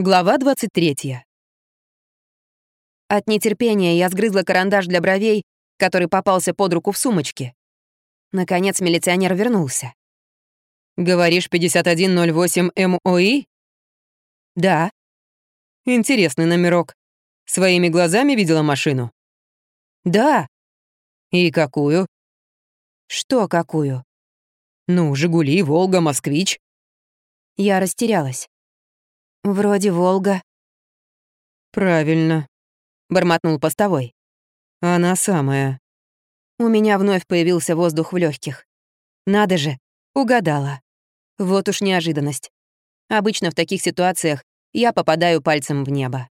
Глава 23. От нетерпения я сгрызла карандаш для бровей, который попался под руку в сумочке. Наконец милиционер вернулся. «Говоришь, 5108 МОИ?» «Да». «Интересный номерок. Своими глазами видела машину?» «Да». «И какую?» «Что какую?» «Ну, «Жигули», «Волга», «Москвич». Я растерялась. «Вроде Волга». «Правильно», — бормотнул постовой. «Она самая». У меня вновь появился воздух в легких. Надо же, угадала. Вот уж неожиданность. Обычно в таких ситуациях я попадаю пальцем в небо.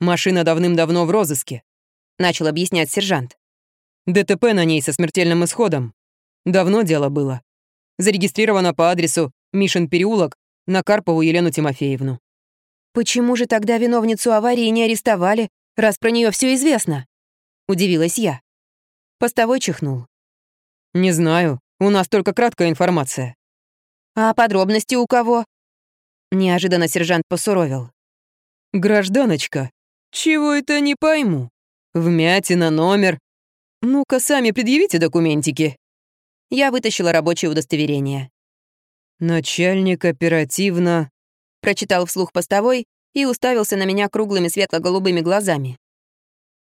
«Машина давным-давно в розыске», — начал объяснять сержант. «ДТП на ней со смертельным исходом. Давно дело было. Зарегистрировано по адресу Мишин переулок, на Карпову Елену Тимофеевну. «Почему же тогда виновницу аварии не арестовали, раз про нее все известно?» — удивилась я. Постовой чихнул. «Не знаю, у нас только краткая информация». «А подробности у кого?» Неожиданно сержант посуровил. «Гражданочка, чего это не пойму? Вмятина, номер. Ну-ка, сами предъявите документики». Я вытащила рабочее удостоверение. «Начальник оперативно...» Прочитал вслух постовой и уставился на меня круглыми светло-голубыми глазами.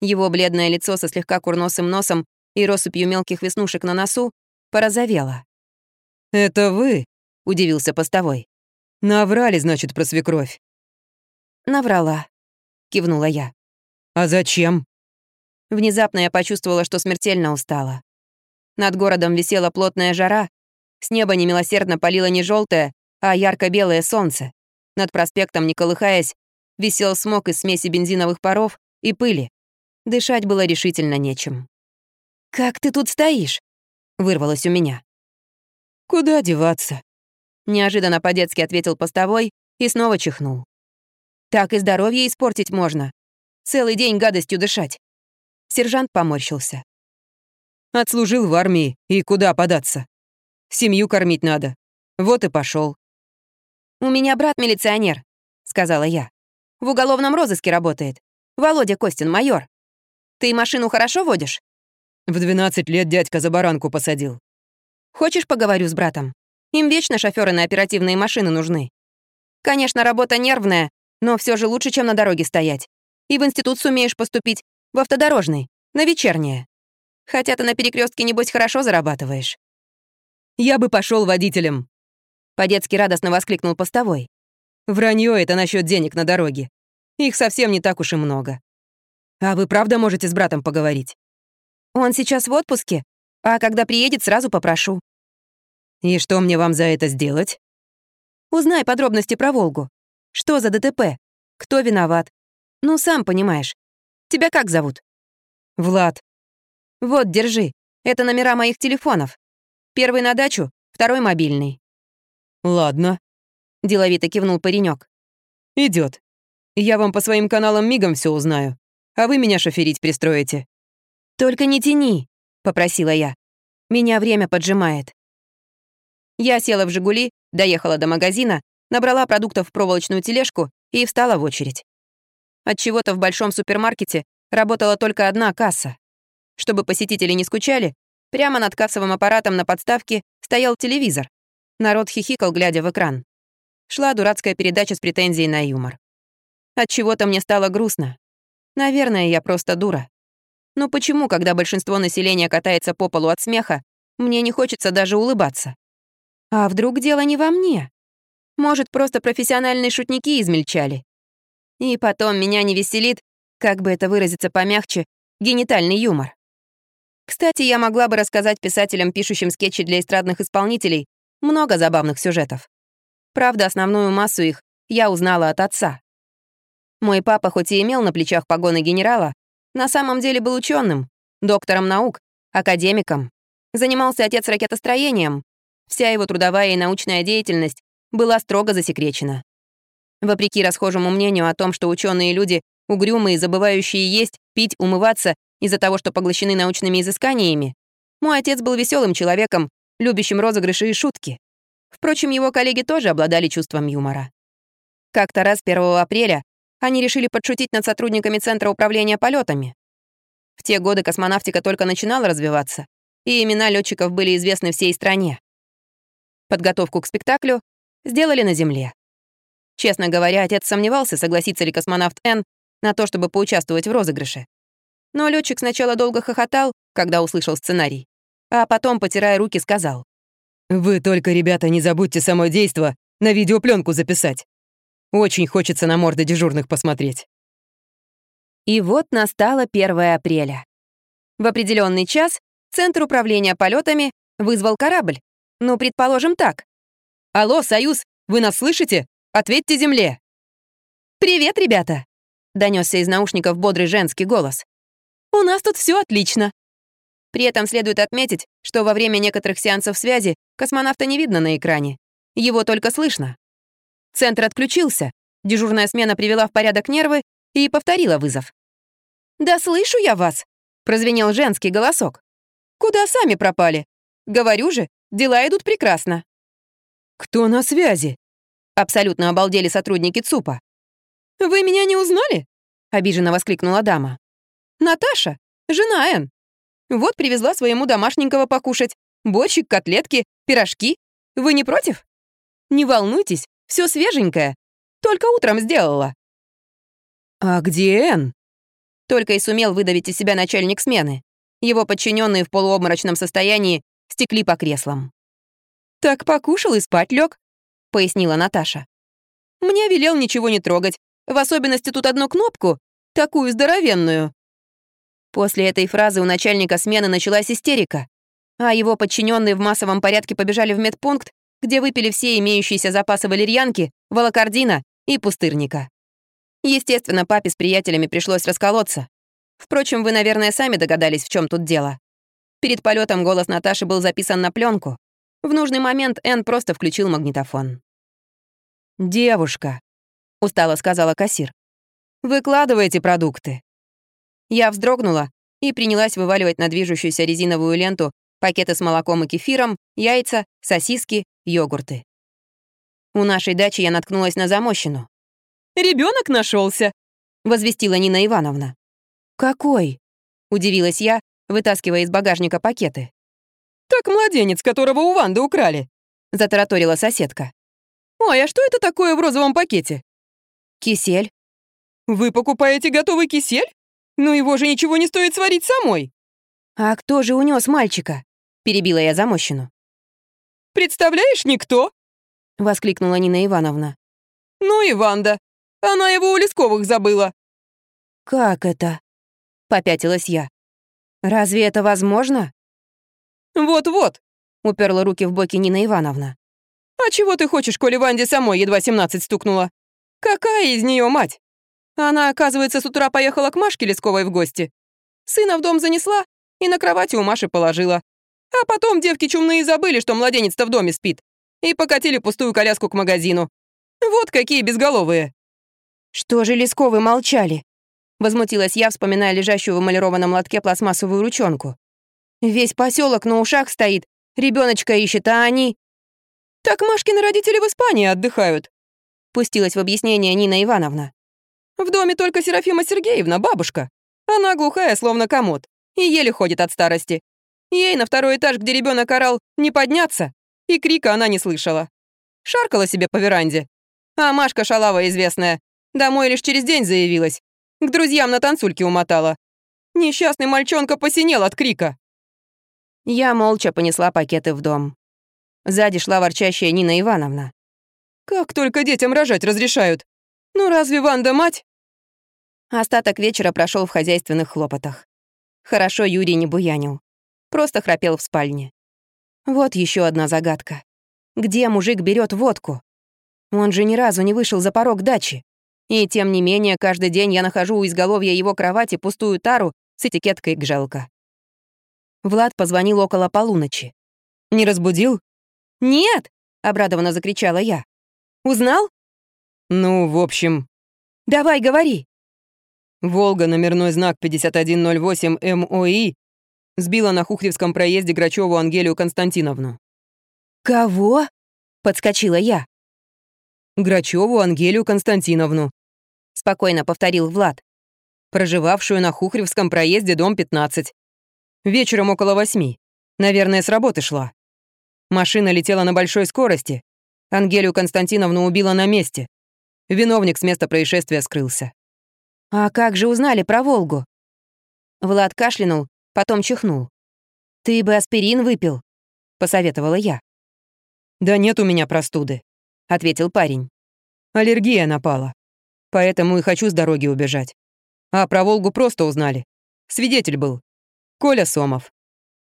Его бледное лицо со слегка курносым носом и россыпью мелких веснушек на носу порозовело. «Это вы?» — удивился постовой. «Наврали, значит, про свекровь». «Наврала», — кивнула я. «А зачем?» Внезапно я почувствовала, что смертельно устала. Над городом висела плотная жара, с неба немилосердно палило не желтое, а ярко-белое солнце. Над проспектом, не колыхаясь, висел смог из смеси бензиновых паров и пыли. Дышать было решительно нечем. «Как ты тут стоишь?» — вырвалось у меня. «Куда деваться?» — неожиданно по-детски ответил постовой и снова чихнул. «Так и здоровье испортить можно. Целый день гадостью дышать». Сержант поморщился. «Отслужил в армии, и куда податься?» Семью кормить надо. Вот и пошел. «У меня брат милиционер», — сказала я. «В уголовном розыске работает. Володя Костин, майор. Ты машину хорошо водишь?» В 12 лет дядька за баранку посадил. «Хочешь, поговорю с братом? Им вечно шоферы на оперативные машины нужны. Конечно, работа нервная, но все же лучше, чем на дороге стоять. И в институт сумеешь поступить, в автодорожный, на вечернее. Хотя ты на перекрестке небось, хорошо зарабатываешь. Я бы пошел водителем!» По-детски радостно воскликнул постовой. «Вранье это насчет денег на дороге. Их совсем не так уж и много. А вы правда можете с братом поговорить?» «Он сейчас в отпуске, а когда приедет, сразу попрошу». «И что мне вам за это сделать?» «Узнай подробности про Волгу. Что за ДТП? Кто виноват? Ну, сам понимаешь. Тебя как зовут?» «Влад». «Вот, держи. Это номера моих телефонов. Первый на дачу, второй мобильный». «Ладно», — деловито кивнул паренек. Идет. Я вам по своим каналам мигом все узнаю, а вы меня шоферить пристроите». «Только не тяни», — попросила я. «Меня время поджимает». Я села в «Жигули», доехала до магазина, набрала продуктов в проволочную тележку и встала в очередь. От чего то в большом супермаркете работала только одна касса. Чтобы посетители не скучали, Прямо над кассовым аппаратом на подставке стоял телевизор. Народ хихикал, глядя в экран. Шла дурацкая передача с претензией на юмор. От чего то мне стало грустно. Наверное, я просто дура. Но почему, когда большинство населения катается по полу от смеха, мне не хочется даже улыбаться? А вдруг дело не во мне? Может, просто профессиональные шутники измельчали? И потом меня не веселит, как бы это выразиться помягче, генитальный юмор. Кстати, я могла бы рассказать писателям, пишущим скетчи для эстрадных исполнителей, много забавных сюжетов. Правда, основную массу их я узнала от отца. Мой папа, хоть и имел на плечах погоны генерала, на самом деле был ученым, доктором наук, академиком. Занимался отец ракетостроением. Вся его трудовая и научная деятельность была строго засекречена. Вопреки расхожему мнению о том, что ученые люди угрюмые, забывающие есть, пить, умываться из-за того, что поглощены научными изысканиями, мой отец был веселым человеком, любящим розыгрыши и шутки. Впрочем, его коллеги тоже обладали чувством юмора. Как-то раз 1 апреля они решили подшутить над сотрудниками Центра управления полетами. В те годы космонавтика только начинала развиваться, и имена летчиков были известны всей стране. Подготовку к спектаклю сделали на Земле. Честно говоря, отец сомневался, согласится ли космонавт Н на то, чтобы поучаствовать в розыгрыше. Но летчик сначала долго хохотал, когда услышал сценарий, а потом, потирая руки, сказал. «Вы только, ребята, не забудьте само действо на видеопленку записать. Очень хочется на морды дежурных посмотреть». И вот настало 1 апреля. В определенный час Центр управления полетами вызвал корабль. Ну, предположим так. «Алло, Союз, вы нас слышите? Ответьте Земле!» «Привет, ребята!» — донесся из наушников бодрый женский голос. «У нас тут все отлично!» При этом следует отметить, что во время некоторых сеансов связи космонавта не видно на экране. Его только слышно. Центр отключился, дежурная смена привела в порядок нервы и повторила вызов. «Да слышу я вас!» — прозвенел женский голосок. «Куда сами пропали? Говорю же, дела идут прекрасно». «Кто на связи?» — абсолютно обалдели сотрудники ЦУПа. «Вы меня не узнали?» — обиженно воскликнула дама. «Наташа, жена Эн. Вот привезла своему домашненького покушать. Борщик, котлетки, пирожки. Вы не против? Не волнуйтесь, все свеженькое. Только утром сделала». «А где Эн?» Только и сумел выдавить из себя начальник смены. Его подчиненные в полуобморочном состоянии стекли по креслам. «Так покушал и спать лег, пояснила Наташа. «Мне велел ничего не трогать, в особенности тут одну кнопку, такую здоровенную». После этой фразы у начальника смены началась истерика, а его подчиненные в массовом порядке побежали в медпункт, где выпили все имеющиеся запасы валерьянки, волокордина и пустырника. Естественно, папе с приятелями пришлось расколоться. Впрочем, вы, наверное, сами догадались, в чем тут дело. Перед полетом голос Наташи был записан на пленку. В нужный момент Энн просто включил магнитофон. «Девушка», — устало сказала кассир, — «выкладывайте продукты». Я вздрогнула и принялась вываливать на движущуюся резиновую ленту пакеты с молоком и кефиром, яйца, сосиски, йогурты. У нашей дачи я наткнулась на замощину. Ребенок нашелся, возвестила Нина Ивановна. «Какой?» — удивилась я, вытаскивая из багажника пакеты. «Так младенец, которого у Ванды украли», — затараторила соседка. «Ой, а что это такое в розовом пакете?» «Кисель». «Вы покупаете готовый кисель? Ну его же ничего не стоит сварить самой». «А кто же унес мальчика?» — перебила я замощину. «Представляешь, никто!» — воскликнула Нина Ивановна. «Ну и Ванда. Она его у Лесковых забыла». «Как это?» — попятилась я. «Разве это возможно?» «Вот-вот», — уперла руки в боки Нина Ивановна. «А чего ты хочешь, коли Ванде самой едва 17 стукнула? Какая из нее мать? Она, оказывается, с утра поехала к Машке Лесковой в гости. Сына в дом занесла и на кровати у Маши положила. А потом девки чумные забыли, что младенец-то в доме спит, и покатили пустую коляску к магазину. Вот какие безголовые!» «Что же Лесковы молчали?» Возмутилась я, вспоминая лежащую в эмалированном лотке пластмассовую ручонку. Весь поселок на ушах стоит, ребеночка ищет, а они... Так Машкины родители в Испании отдыхают, пустилась в объяснение Нина Ивановна. В доме только Серафима Сергеевна, бабушка. Она глухая, словно комод, и еле ходит от старости. Ей на второй этаж, где ребенок орал, не подняться, и крика она не слышала. Шаркала себе по веранде. А Машка шалава известная, домой лишь через день заявилась. К друзьям на танцульке умотала. Несчастный мальчонка посинел от крика. Я молча понесла пакеты в дом. Сзади шла ворчащая Нина Ивановна. «Как только детям рожать разрешают! Ну разве Ванда мать?» Остаток вечера прошел в хозяйственных хлопотах. Хорошо Юрий не буянил. Просто храпел в спальне. Вот еще одна загадка. Где мужик берет водку? Он же ни разу не вышел за порог дачи. И тем не менее, каждый день я нахожу у изголовья его кровати пустую тару с этикеткой «Гжелка». Влад позвонил около полуночи. «Не разбудил?» «Нет!» — обрадованно закричала я. «Узнал?» «Ну, в общем...» «Давай, говори!» «Волга, номерной знак 5108 МОИ, сбила на Хухревском проезде Грачеву Ангелию Константиновну». «Кого?» — подскочила я. Грачеву Ангелию Константиновну», — спокойно повторил Влад, проживавшую на Хухревском проезде, дом 15. Вечером около восьми. Наверное, с работы шла. Машина летела на большой скорости. Ангелию Константиновну убила на месте. Виновник с места происшествия скрылся. «А как же узнали про Волгу?» Влад кашлянул, потом чихнул. «Ты бы аспирин выпил», — посоветовала я. «Да нет у меня простуды», — ответил парень. «Аллергия напала. Поэтому и хочу с дороги убежать. А про Волгу просто узнали. Свидетель был. Коля Сомов.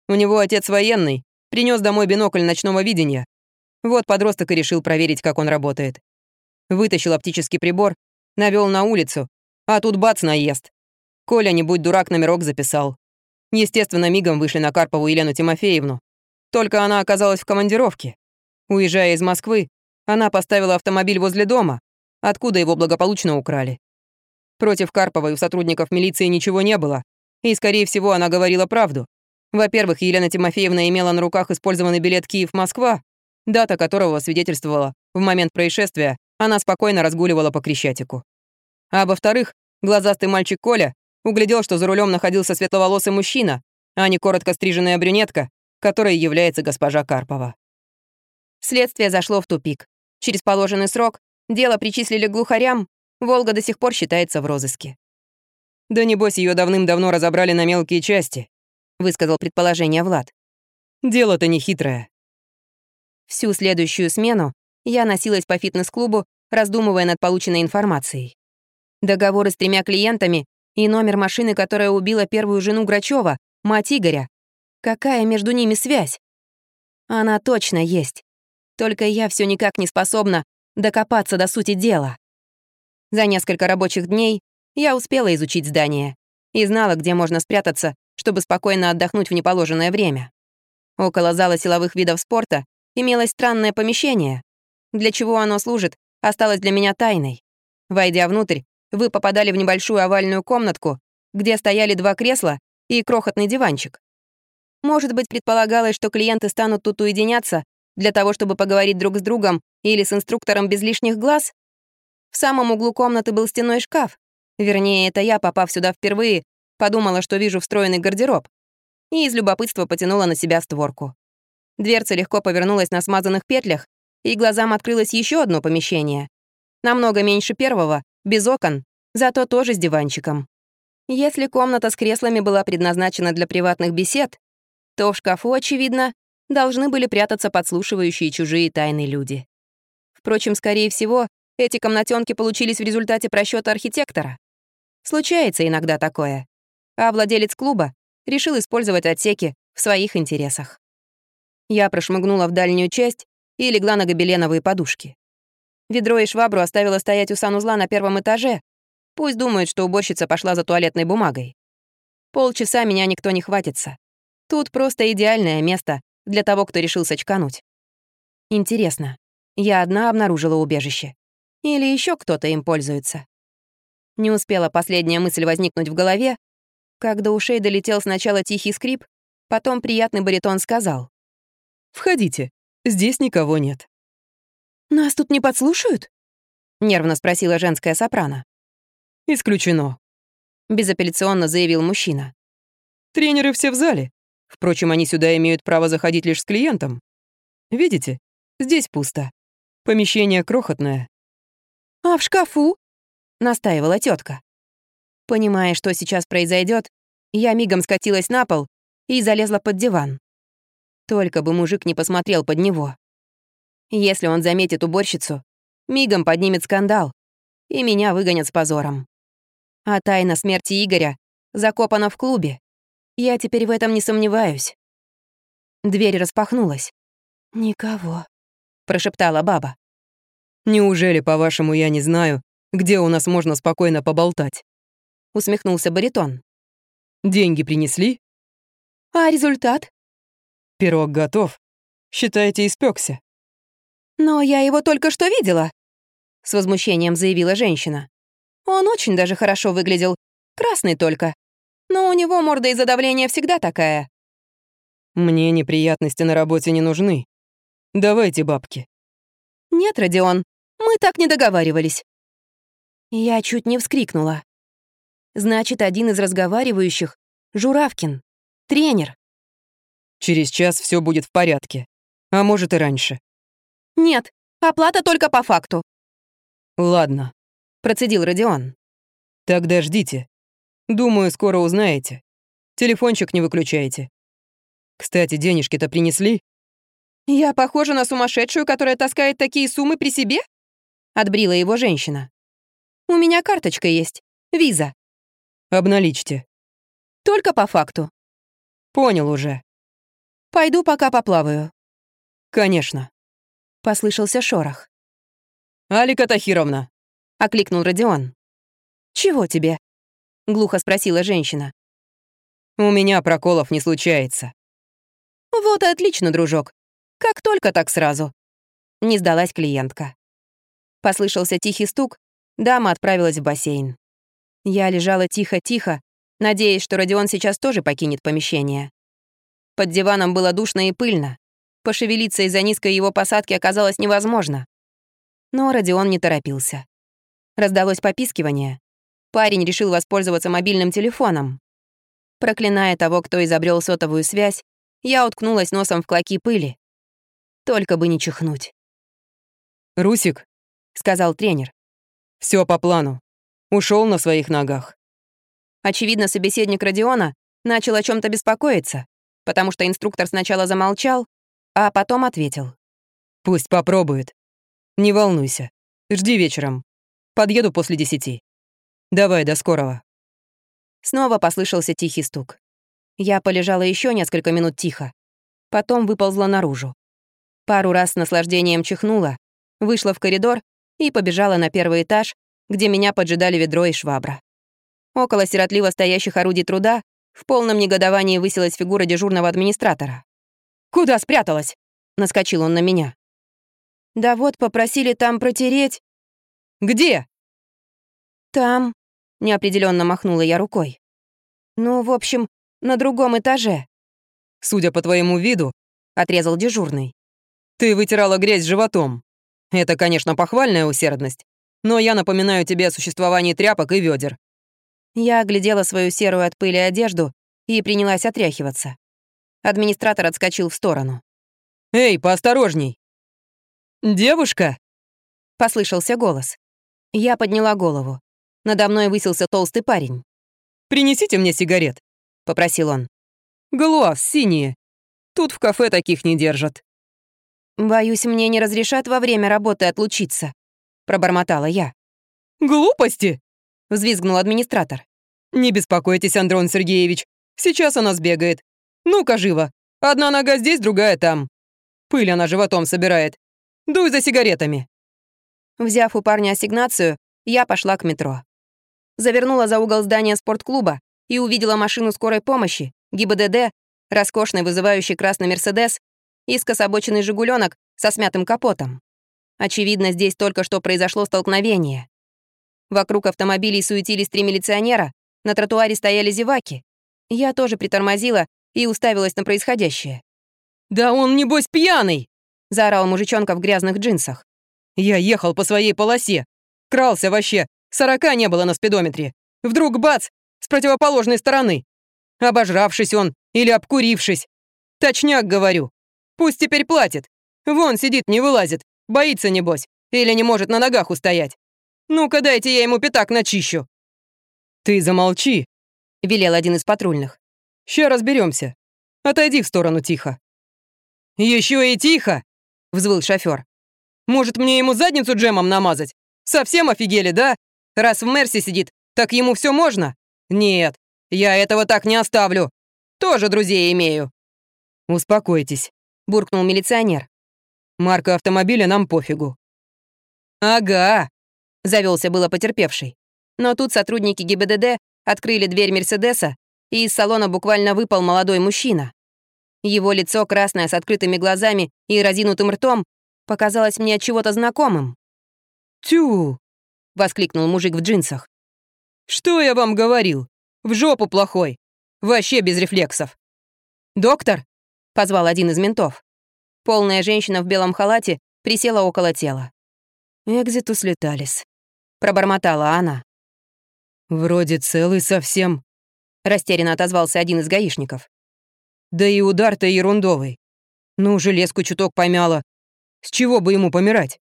У него отец военный, принес домой бинокль ночного видения. Вот подросток и решил проверить, как он работает. Вытащил оптический прибор, навел на улицу, а тут бац, наезд. Коля, не будь дурак, номерок записал. Естественно, мигом вышли на Карпову Елену Тимофеевну. Только она оказалась в командировке. Уезжая из Москвы, она поставила автомобиль возле дома, откуда его благополучно украли. Против Карповой у сотрудников милиции ничего не было, и, скорее всего, она говорила правду. Во-первых, Елена Тимофеевна имела на руках использованный билет Киев-Москва, дата которого свидетельствовала в момент происшествия, она спокойно разгуливала по Крещатику. А во-вторых, глазастый мальчик Коля углядел, что за рулем находился светловолосый мужчина, а не коротко стриженная брюнетка, которой является госпожа Карпова. Следствие зашло в тупик. Через положенный срок дело причислили глухарям, Волга до сих пор считается в розыске. «Да небось, ее давным-давно разобрали на мелкие части», — высказал предположение Влад. «Дело-то не хитрое». Всю следующую смену я носилась по фитнес-клубу, раздумывая над полученной информацией. Договоры с тремя клиентами и номер машины, которая убила первую жену Грачева, мать Игоря. Какая между ними связь? Она точно есть. Только я все никак не способна докопаться до сути дела. За несколько рабочих дней я успела изучить здание и знала, где можно спрятаться, чтобы спокойно отдохнуть в неположенное время. Около зала силовых видов спорта имелось странное помещение. Для чего оно служит, осталось для меня тайной. Войдя внутрь, вы попадали в небольшую овальную комнатку, где стояли два кресла и крохотный диванчик. Может быть, предполагалось, что клиенты станут тут уединяться для того, чтобы поговорить друг с другом или с инструктором без лишних глаз? В самом углу комнаты был стеной шкаф. Вернее, это я, попав сюда впервые, подумала, что вижу встроенный гардероб. И из любопытства потянула на себя створку. Дверца легко повернулась на смазанных петлях, и глазам открылось еще одно помещение. Намного меньше первого, без окон, зато тоже с диванчиком. Если комната с креслами была предназначена для приватных бесед, то в шкафу, очевидно, должны были прятаться подслушивающие чужие тайны люди. Впрочем, скорее всего, эти комнатенки получились в результате просчета архитектора. Случается иногда такое. А владелец клуба решил использовать отсеки в своих интересах. Я прошмыгнула в дальнюю часть и легла на гобеленовые подушки. Ведро и швабру оставила стоять у санузла на первом этаже. Пусть думают, что уборщица пошла за туалетной бумагой. Полчаса меня никто не хватится. Тут просто идеальное место для того, кто решил сочкануть. Интересно, я одна обнаружила убежище? Или еще кто-то им пользуется? Не успела последняя мысль возникнуть в голове, как до ушей долетел сначала тихий скрип, потом приятный баритон сказал. «Входите, здесь никого нет». «Нас тут не подслушают?» — нервно спросила женская сопрано. «Исключено», — безапелляционно заявил мужчина. «Тренеры все в зале. Впрочем, они сюда имеют право заходить лишь с клиентом. Видите, здесь пусто. Помещение крохотное». «А в шкафу?» — настаивала тетка. Понимая, что сейчас произойдет, я мигом скатилась на пол и залезла под диван. Только бы мужик не посмотрел под него. Если он заметит уборщицу, мигом поднимет скандал, и меня выгонят с позором. А тайна смерти Игоря закопана в клубе. Я теперь в этом не сомневаюсь. Дверь распахнулась. «Никого», — прошептала баба. «Неужели, по-вашему, я не знаю, где у нас можно спокойно поболтать?» Усмехнулся баритон. «Деньги принесли?» «А результат?» «Пирог готов. Считайте, испекся. «Но я его только что видела», — с возмущением заявила женщина. «Он очень даже хорошо выглядел. Красный только. Но у него морда из-за давления всегда такая». «Мне неприятности на работе не нужны. Давайте бабки». «Нет, Родион, Мы так не договаривались». Я чуть не вскрикнула. Значит, один из разговаривающих — Журавкин, тренер. «Через час все будет в порядке. А может и раньше». «Нет, оплата только по факту». «Ладно», — процедил Родион. «Тогда ждите. Думаю, скоро узнаете. Телефончик не выключайте. Кстати, денежки-то принесли?» «Я похожа на сумасшедшую, которая таскает такие суммы при себе?» — отбрила его женщина. «У меня карточка есть. Виза». «Обналичьте». «Только по факту». «Понял уже». «Пойду пока поплаваю». «Конечно». Послышался шорох. «Алика Тахировна!» — окликнул Родион. «Чего тебе?» — глухо спросила женщина. «У меня проколов не случается». «Вот и отлично, дружок. Как только так сразу». Не сдалась клиентка. Послышался тихий стук, дама отправилась в бассейн. Я лежала тихо-тихо, надеясь, что Родион сейчас тоже покинет помещение. Под диваном было душно и пыльно. Пошевелиться из-за низкой его посадки оказалось невозможно. Но Родион не торопился. Раздалось попискивание. Парень решил воспользоваться мобильным телефоном. Проклиная того, кто изобрел сотовую связь, я уткнулась носом в клоки пыли. Только бы не чихнуть. «Русик», — сказал тренер. Все по плану. Ушел на своих ногах». Очевидно, собеседник Родиона начал о чем то беспокоиться, потому что инструктор сначала замолчал, а потом ответил. «Пусть попробует. Не волнуйся. Жди вечером. Подъеду после десяти. Давай, до скорого». Снова послышался тихий стук. Я полежала еще несколько минут тихо. Потом выползла наружу. Пару раз с наслаждением чихнула, вышла в коридор и побежала на первый этаж, где меня поджидали ведро и швабра. Около сиротливо стоящих орудий труда в полном негодовании высилась фигура дежурного администратора. «Куда спряталась?» — наскочил он на меня. «Да вот, попросили там протереть». «Где?» «Там», — неопределенно махнула я рукой. «Ну, в общем, на другом этаже». «Судя по твоему виду», — отрезал дежурный, «ты вытирала грязь животом. Это, конечно, похвальная усердность, но я напоминаю тебе о существовании тряпок и ведер. Я оглядела свою серую от пыли одежду и принялась отряхиваться. Администратор отскочил в сторону. «Эй, поосторожней!» «Девушка!» — послышался голос. Я подняла голову. Надо мной высился толстый парень. «Принесите мне сигарет», — попросил он. «Глаз синие. Тут в кафе таких не держат». «Боюсь, мне не разрешат во время работы отлучиться», — пробормотала я. «Глупости!» — взвизгнул администратор. «Не беспокойтесь, Андрон Сергеевич. Сейчас она сбегает. Ну-ка, живо. Одна нога здесь, другая там. Пыль она животом собирает. Дуй за сигаретами». Взяв у парня ассигнацию, я пошла к метро. Завернула за угол здания спортклуба и увидела машину скорой помощи, ГИБДД, роскошный вызывающий красный «Мерседес» и скособоченный «Жигуленок» со смятым капотом. Очевидно, здесь только что произошло столкновение. Вокруг автомобилей суетились три милиционера, на тротуаре стояли зеваки. Я тоже притормозила и уставилась на происходящее. «Да он, небось, пьяный!» — заорал мужичонка в грязных джинсах. «Я ехал по своей полосе. Крался вообще. Сорока не было на спидометре. Вдруг бац! С противоположной стороны. Обожравшись он или обкурившись. Точняк говорю. Пусть теперь платит. Вон сидит, не вылазит. Боится, небось. Или не может на ногах устоять. Ну-ка дайте я ему пятак начищу. Ты замолчи, велел один из патрульных. Ща разберемся. Отойди в сторону тихо. Еще и тихо, взвыл шофер. Может, мне ему задницу джемом намазать? Совсем офигели, да? Раз в Мерсе сидит, так ему все можно? Нет, я этого так не оставлю. Тоже друзей имею. Успокойтесь, буркнул милиционер. Марка автомобиля нам пофигу. Ага, завелся было потерпевший. Но тут сотрудники ГИБДД открыли дверь Мерседеса, и из салона буквально выпал молодой мужчина. Его лицо, красное с открытыми глазами и разинутым ртом, показалось мне от чего-то знакомым. «Тю!» — воскликнул мужик в джинсах. «Что я вам говорил? В жопу плохой! Вообще без рефлексов!» «Доктор!» — позвал один из ментов. Полная женщина в белом халате присела около тела. «Экзитус леталис», — пробормотала она. «Вроде целый совсем», — растерянно отозвался один из гаишников. «Да и удар-то ерундовый. Ну, железку чуток помяло. С чего бы ему помирать?»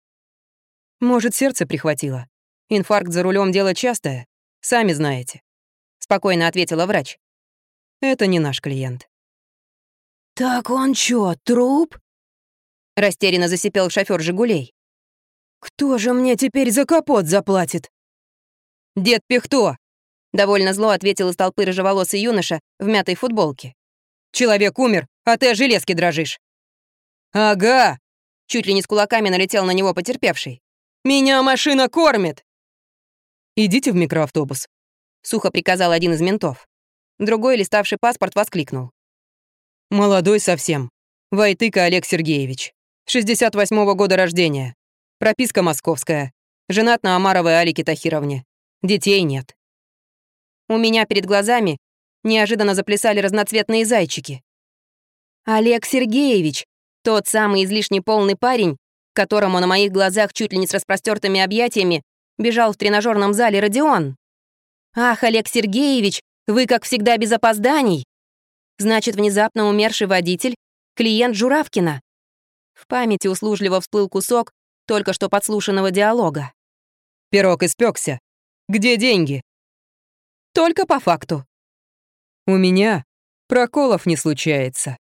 «Может, сердце прихватило. Инфаркт за рулем дело частое, сами знаете», — спокойно ответила врач. «Это не наш клиент». «Так он чё, труп?» Растерянно засипел шофёр «Жигулей». «Кто же мне теперь за капот заплатит?» «Дед Пихто!» — довольно зло ответил из толпы рыжеволосый юноша в мятой футболке. «Человек умер, а ты о железке дрожишь». «Ага!» — чуть ли не с кулаками налетел на него потерпевший. «Меня машина кормит!» «Идите в микроавтобус», — сухо приказал один из ментов. Другой, листавший паспорт, воскликнул. «Молодой совсем. Войтыка Олег Сергеевич. 68-го года рождения. Прописка московская. Женат на Амаровой Алике Тахировне. Детей нет». У меня перед глазами неожиданно заплясали разноцветные зайчики. Олег Сергеевич, тот самый излишне полный парень, которому на моих глазах чуть ли не с распростертыми объятиями бежал в тренажерном зале Родион. «Ах, Олег Сергеевич, вы, как всегда, без опозданий!» Значит, внезапно умерший водитель — клиент Журавкина. В памяти услужливо всплыл кусок только что подслушанного диалога. «Пирог испекся. Где деньги?» «Только по факту». «У меня проколов не случается»,